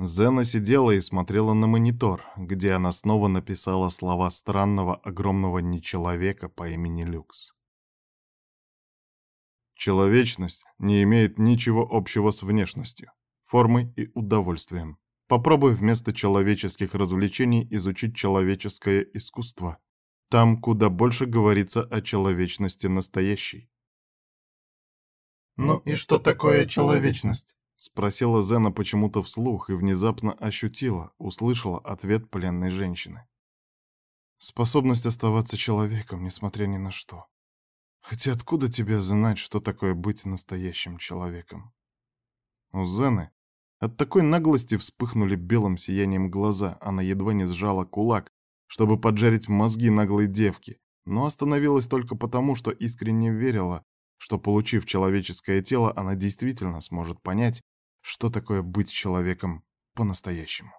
Зена сидела и смотрела на монитор, где она снова написала слова странного огромного нечеловека по имени Люкс. Человечность не имеет ничего общего с внешностью, формой и удовольствием. Попробуй вместо человеческих развлечений изучить человеческое искусство. Там куда больше говорится о человечности настоящей. «Ну и что такое человечность?» Спросила Зена почему-то вслух и внезапно ощутила, услышала ответ пленной женщины. Способность оставаться человеком, несмотря ни на что. Хотя откуда тебе знать, что такое быть настоящим человеком? У Зены от такой наглости вспыхнули белым сиянием глаза, она едва не сжала кулак, чтобы поджарить мозги наглой девки, но остановилась только потому, что искренне верила, что, получив человеческое тело, она действительно сможет понять, что такое быть человеком по-настоящему.